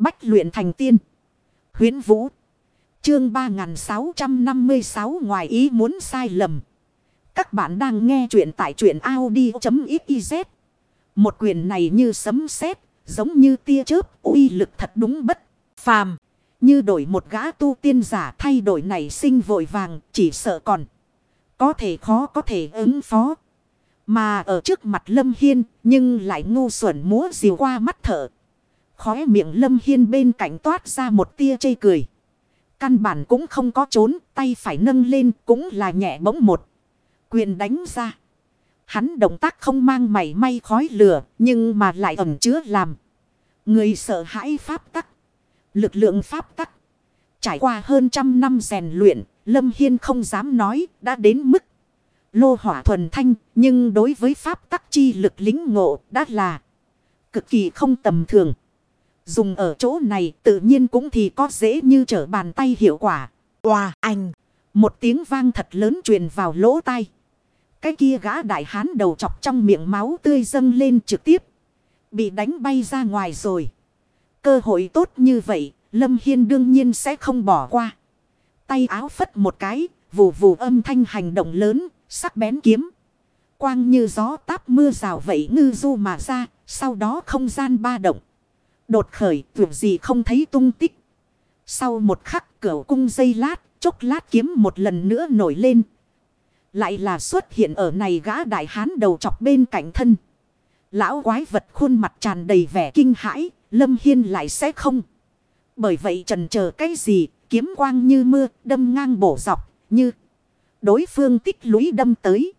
Bách luyện thành tiên. Huyến Vũ. Chương 3656 ngoài ý muốn sai lầm. Các bạn đang nghe truyện tại truyện Audi.xyz. Một quyền này như sấm sét, giống như tia chớp, uy lực thật đúng bất phàm. Như đổi một gã tu tiên giả thay đổi này sinh vội vàng, chỉ sợ còn. Có thể khó có thể ứng phó. Mà ở trước mặt Lâm Hiên, nhưng lại ngu xuẩn múa diều qua mắt thở. Khóe miệng Lâm Hiên bên cạnh toát ra một tia chây cười. Căn bản cũng không có trốn, tay phải nâng lên cũng là nhẹ bỗng một. Quyền đánh ra. Hắn động tác không mang mảy may khói lửa, nhưng mà lại ẩn chứa làm. Người sợ hãi pháp tắc. Lực lượng pháp tắc. Trải qua hơn trăm năm rèn luyện, Lâm Hiên không dám nói đã đến mức lô hỏa thuần thanh. Nhưng đối với pháp tắc chi lực lính ngộ đã là cực kỳ không tầm thường. Dùng ở chỗ này tự nhiên cũng thì có dễ như trở bàn tay hiệu quả. Hòa anh. Một tiếng vang thật lớn truyền vào lỗ tai. Cái kia gã đại hán đầu chọc trong miệng máu tươi dâng lên trực tiếp. Bị đánh bay ra ngoài rồi. Cơ hội tốt như vậy, Lâm Hiên đương nhiên sẽ không bỏ qua. Tay áo phất một cái, vù vù âm thanh hành động lớn, sắc bén kiếm. Quang như gió táp mưa rào vậy ngư du mà ra, sau đó không gian ba động. Đột khởi, vượt gì không thấy tung tích. Sau một khắc cửa cung dây lát, chốc lát kiếm một lần nữa nổi lên. Lại là xuất hiện ở này gã đại hán đầu chọc bên cạnh thân. Lão quái vật khuôn mặt tràn đầy vẻ kinh hãi, Lâm Hiên lại sẽ không. Bởi vậy trần chờ cái gì, kiếm quang như mưa, đâm ngang bổ dọc, như đối phương tích lũy đâm tới.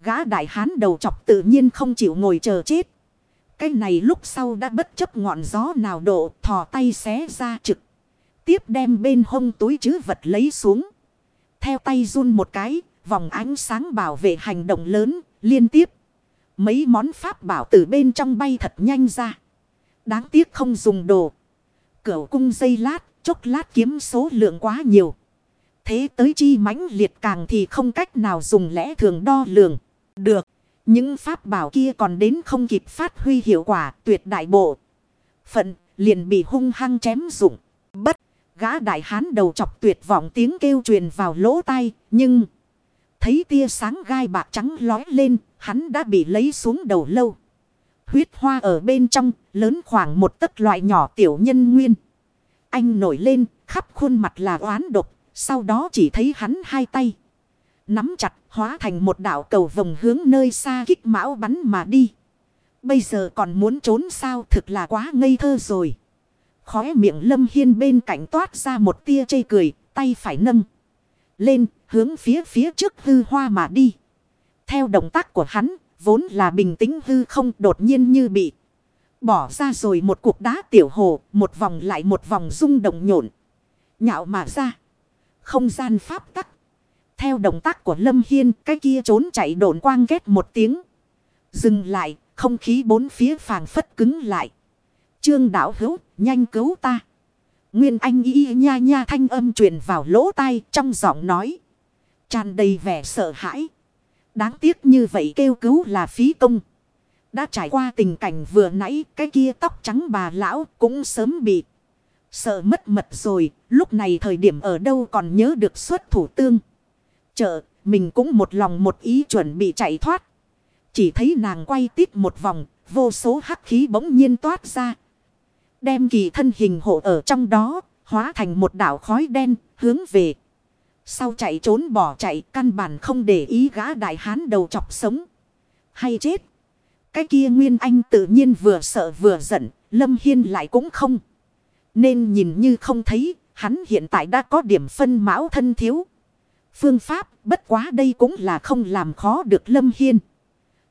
Gã đại hán đầu chọc tự nhiên không chịu ngồi chờ chết. Cái này lúc sau đã bất chấp ngọn gió nào độ thò tay xé ra trực. Tiếp đem bên hông túi chứ vật lấy xuống. Theo tay run một cái, vòng ánh sáng bảo vệ hành động lớn, liên tiếp. Mấy món pháp bảo từ bên trong bay thật nhanh ra. Đáng tiếc không dùng đồ. Cửu cung dây lát, chốc lát kiếm số lượng quá nhiều. Thế tới chi mãnh liệt càng thì không cách nào dùng lẽ thường đo lường. Được. Những pháp bảo kia còn đến không kịp phát huy hiệu quả tuyệt đại bộ. Phận liền bị hung hăng chém dụng. Bất. Gã đại hán đầu chọc tuyệt vọng tiếng kêu truyền vào lỗ tai. Nhưng. Thấy tia sáng gai bạc trắng lói lên. Hắn đã bị lấy xuống đầu lâu. Huyết hoa ở bên trong. Lớn khoảng một tấc loại nhỏ tiểu nhân nguyên. Anh nổi lên. Khắp khuôn mặt là oán độc. Sau đó chỉ thấy hắn hai tay. Nắm chặt hóa thành một đảo cầu vòng hướng nơi xa kích mão bắn mà đi. Bây giờ còn muốn trốn sao thực là quá ngây thơ rồi. Khóe miệng lâm hiên bên cạnh toát ra một tia chây cười, tay phải nâng. Lên, hướng phía phía trước hư hoa mà đi. Theo động tác của hắn, vốn là bình tĩnh hư không đột nhiên như bị. Bỏ ra rồi một cục đá tiểu hồ, một vòng lại một vòng rung động nhộn. Nhạo mà ra. Không gian pháp tắc. Theo động tác của Lâm Hiên, cái kia trốn chạy độn quang ghét một tiếng. Dừng lại, không khí bốn phía phàng phất cứng lại. Trương đảo hữu, nhanh cứu ta. Nguyên anh y nha nha thanh âm truyền vào lỗ tai trong giọng nói. tràn đầy vẻ sợ hãi. Đáng tiếc như vậy kêu cứu là phí công. Đã trải qua tình cảnh vừa nãy cái kia tóc trắng bà lão cũng sớm bị sợ mất mật rồi. Lúc này thời điểm ở đâu còn nhớ được xuất thủ tương chợ, mình cũng một lòng một ý chuẩn bị chạy thoát. Chỉ thấy nàng quay tít một vòng, vô số hắc khí bỗng nhiên toát ra. Đem kỳ thân hình hộ ở trong đó, hóa thành một đảo khói đen, hướng về. Sau chạy trốn bỏ chạy, căn bản không để ý gã đại hán đầu chọc sống. Hay chết. Cái kia Nguyên Anh tự nhiên vừa sợ vừa giận, Lâm Hiên lại cũng không. Nên nhìn như không thấy, hắn hiện tại đã có điểm phân mão thân thiếu. Phương pháp bất quá đây cũng là không làm khó được Lâm Hiên.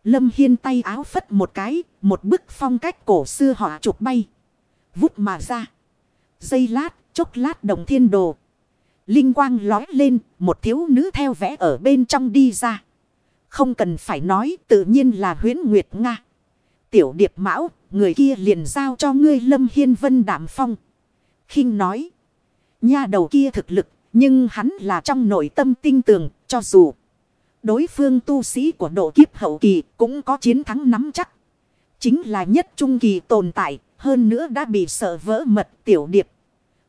Lâm Hiên tay áo phất một cái, một bức phong cách cổ xưa họ trục bay. Vút mà ra. Dây lát, chốc lát đồng thiên đồ. Linh quang lói lên, một thiếu nữ theo vẽ ở bên trong đi ra. Không cần phải nói, tự nhiên là huyến Nguyệt Nga. Tiểu điệp mão, người kia liền giao cho ngươi Lâm Hiên Vân Đạm Phong. khinh nói. Nha đầu kia thực lực nhưng hắn là trong nội tâm tinh tường, cho dù đối phương tu sĩ của độ kiếp hậu kỳ cũng có chiến thắng nắm chắc. Chính là nhất trung kỳ tồn tại, Hơn nữa đã bị sợ vỡ mật tiểu điệp.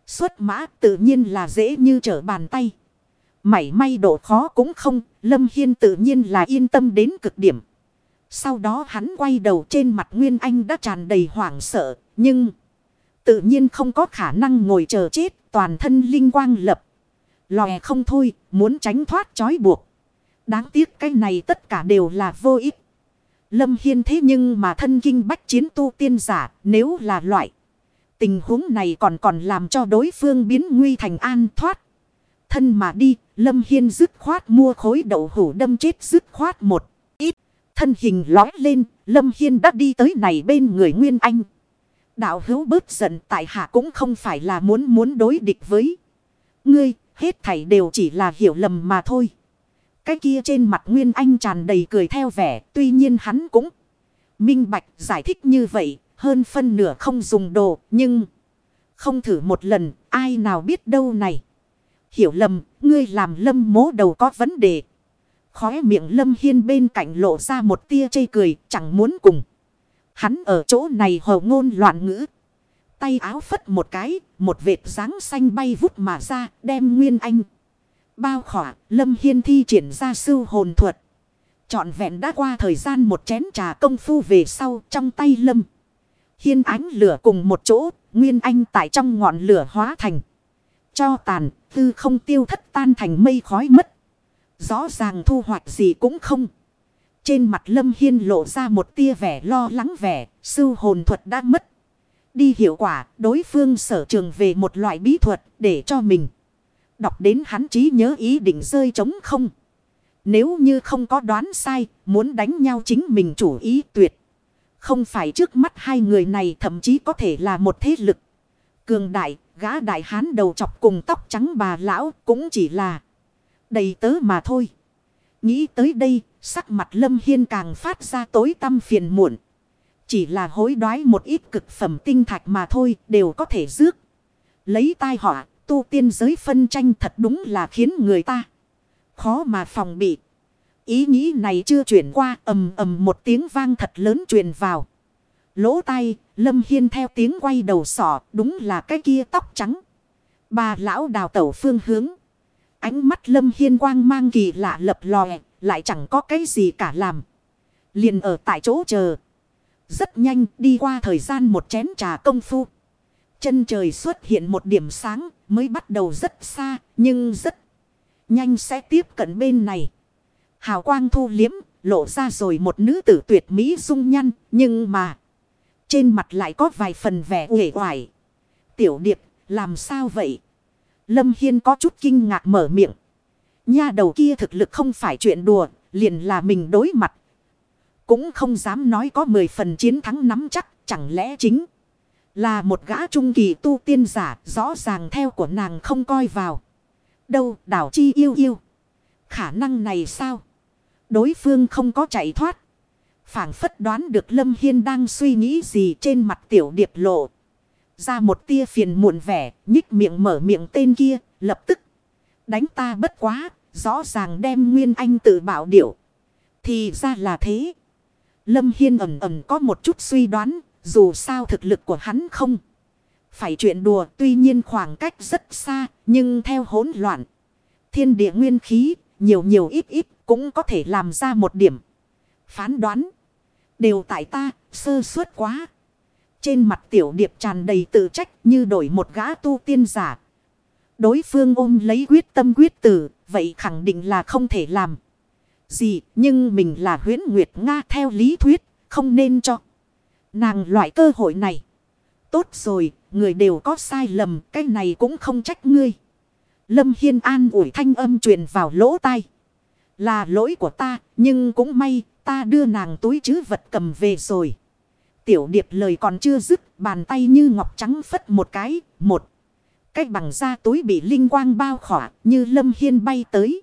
Xuất mã tự nhiên là dễ như trở bàn tay. Mảy may độ khó cũng không. Lâm Hiên tự nhiên là yên tâm đến cực điểm. Sau đó hắn quay đầu trên mặt Nguyên Anh đã tràn đầy hoảng sợ. Nhưng tự nhiên không có khả năng ngồi chờ chết. Toàn thân linh quang lập. Lòe không thôi. Muốn tránh thoát trói buộc. Đáng tiếc cái này tất cả đều là vô ích. Lâm Hiên thế nhưng mà thân kinh bách chiến tu tiên giả nếu là loại. Tình huống này còn còn làm cho đối phương biến nguy thành an thoát. Thân mà đi, Lâm Hiên dứt khoát mua khối đậu hủ đâm chết dứt khoát một ít. Thân hình lói lên, Lâm Hiên đã đi tới này bên người Nguyên Anh. Đạo hữu bớt giận tại hạ cũng không phải là muốn muốn đối địch với. Ngươi, hết thảy đều chỉ là hiểu lầm mà thôi. Cái kia trên mặt Nguyên Anh tràn đầy cười theo vẻ, tuy nhiên hắn cũng minh bạch giải thích như vậy, hơn phân nửa không dùng đồ, nhưng không thử một lần, ai nào biết đâu này. Hiểu lầm, ngươi làm lâm mố đầu có vấn đề. Khóe miệng lâm hiên bên cạnh lộ ra một tia chây cười, chẳng muốn cùng. Hắn ở chỗ này hầu ngôn loạn ngữ. Tay áo phất một cái, một vệt dáng xanh bay vút mà ra, đem Nguyên Anh bao khỏa, Lâm Hiên thi triển ra sư hồn thuật. Chọn vẹn đã qua thời gian một chén trà công phu về sau trong tay Lâm. Hiên ánh lửa cùng một chỗ, Nguyên Anh tại trong ngọn lửa hóa thành. Cho tàn, tư không tiêu thất tan thành mây khói mất. Rõ ràng thu hoạch gì cũng không. Trên mặt Lâm Hiên lộ ra một tia vẻ lo lắng vẻ, sư hồn thuật đã mất. Đi hiệu quả, đối phương sở trường về một loại bí thuật để cho mình đọc đến hắn trí nhớ ý định rơi trống không. Nếu như không có đoán sai, muốn đánh nhau chính mình chủ ý tuyệt. Không phải trước mắt hai người này thậm chí có thể là một thế lực. Cường đại, gã đại hán đầu chọc cùng tóc trắng bà lão cũng chỉ là đầy tớ mà thôi. Nghĩ tới đây, sắc mặt Lâm Hiên càng phát ra tối tâm phiền muộn. Chỉ là hối đoái một ít cực phẩm tinh thạch mà thôi, đều có thể rước. Lấy tai họa tu tiên giới phân tranh thật đúng là khiến người ta khó mà phòng bị. Ý nghĩ này chưa chuyển qua ầm ầm một tiếng vang thật lớn truyền vào. Lỗ tai, Lâm Hiên theo tiếng quay đầu sỏ, đúng là cái kia tóc trắng. Bà lão đào tẩu phương hướng. Ánh mắt Lâm Hiên quang mang kỳ lạ lập lòe, lại chẳng có cái gì cả làm. Liền ở tại chỗ chờ. Rất nhanh, đi qua thời gian một chén trà công phu. Chân trời xuất hiện một điểm sáng, mới bắt đầu rất xa, nhưng rất nhanh sẽ tiếp cận bên này. Hào quang thu liếm, lộ ra rồi một nữ tử tuyệt mỹ dung nhăn nhưng mà trên mặt lại có vài phần vẻ uể oải. Tiểu điệp, làm sao vậy? Lâm Hiên có chút kinh ngạc mở miệng. Nha đầu kia thực lực không phải chuyện đùa, liền là mình đối mặt. Cũng không dám nói có 10 phần chiến thắng nắm chắc chẳng lẽ chính là một gã trung kỳ tu tiên giả, rõ ràng theo của nàng không coi vào. Đâu, đảo chi yêu yêu. Khả năng này sao? Đối phương không có chạy thoát. phảng phất đoán được Lâm Hiên đang suy nghĩ gì trên mặt tiểu điệp lộ. Ra một tia phiền muộn vẻ, nhích miệng mở miệng tên kia, lập tức. Đánh ta bất quá, rõ ràng đem Nguyên Anh tự bảo điệu. Thì ra là thế. Lâm Hiên ẩm ẩm có một chút suy đoán, dù sao thực lực của hắn không. Phải chuyện đùa tuy nhiên khoảng cách rất xa. Nhưng theo hỗn loạn. Thiên địa nguyên khí. Nhiều nhiều ít ít cũng có thể làm ra một điểm. Phán đoán. Đều tại ta sơ suất quá. Trên mặt tiểu điệp tràn đầy tự trách như đổi một gã tu tiên giả. Đối phương ôm lấy quyết tâm quyết tử. Vậy khẳng định là không thể làm. Gì nhưng mình là huyến Nguyệt Nga theo lý thuyết. Không nên cho. Nàng loại cơ hội này. Tốt rồi, người đều có sai lầm, cái này cũng không trách ngươi. Lâm Hiên an ủi thanh âm truyền vào lỗ tai. Là lỗi của ta, nhưng cũng may, ta đưa nàng túi chứ vật cầm về rồi. Tiểu điệp lời còn chưa dứt, bàn tay như ngọc trắng phất một cái, một. Cách bằng da túi bị linh quang bao khỏa, như Lâm Hiên bay tới.